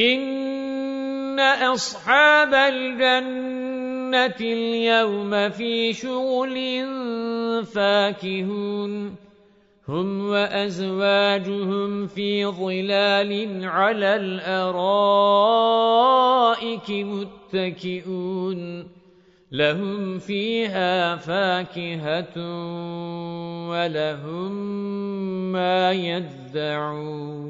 إِنَّ أَصْحَابَ الْجَنَّةِ الْيَوْمَ فِي شُغُلٍ فَاكِهُونَ. هُمْ وَأَزْوَاجُهُمْ فِي ظِلَالٍ عَلَى الْأَرَائِكِ مُتَّكِئُونَ. لَهُمْ فِيهَا فَاكِهَةٌ وَلَهُم مَّا يَدَّعُونَ.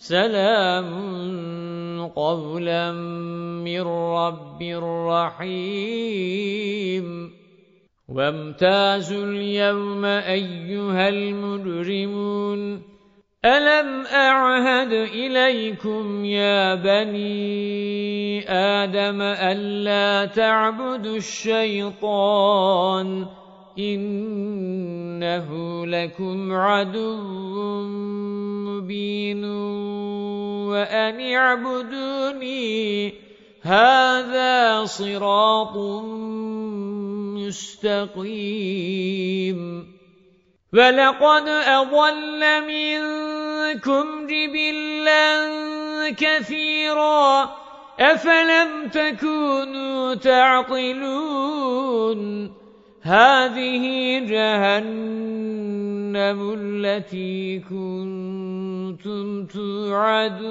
سَلَامٌ قَوْلًا مِّن رَّبٍّ رَّحِيمٍ. وَامْتَازُوا الْيَوْمَ أَيُّهَا الْمُجْرِمُونَ. أَلَمْ أَعْهَدْ إِلَيْكُمْ يَا بَنِي آدَمَ أَلَّا تَعْبُدُوا الشَّيْطَانَ؟ إِنَّهُ لَكُمْ عَدُوٌّ مُبِينٌ. وَأَنِ اعْبُدُونِي هَذَا صِرَاطٌ مُسْتَقِيمٌ. وَلَقَدْ أَضَلَّ مِنكُمْ جِبِلًّا كَثِيرًا. أَفَلَمْ تَكُونُوا تَعْقِلُونَ؟ هَذِهِ جَهَنَّمُ الَّتِي كُنتُمْ تُوعَدُونَ.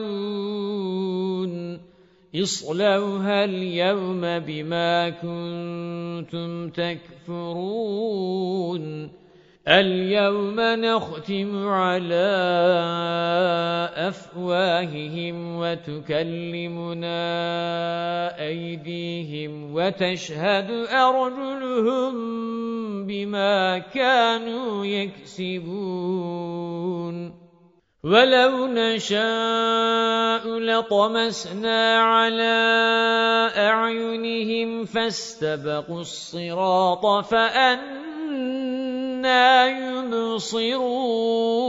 اصْلَوْهَا الْيَوْمَ بِمَا كُنتُمْ تَكْفُرُونَ. الْيَوْمَ نَخْتِمُ عَلَى أَفْوَاهِهِمْ وَتُكَلِّمُنَا أَيْدِيهِمْ وَتَشْهَدُ أَرْجُلُهُم بِمَا كَانُوا يَكْسِبُونَ. وَلَوْ نَشَاءُ لَطَمَسْنَا عَلَى أَعْيُنِهِمْ فَاسْتَبَقُوا الصِّرَاطَ فَأَنَّى يُبْصِرُونَ.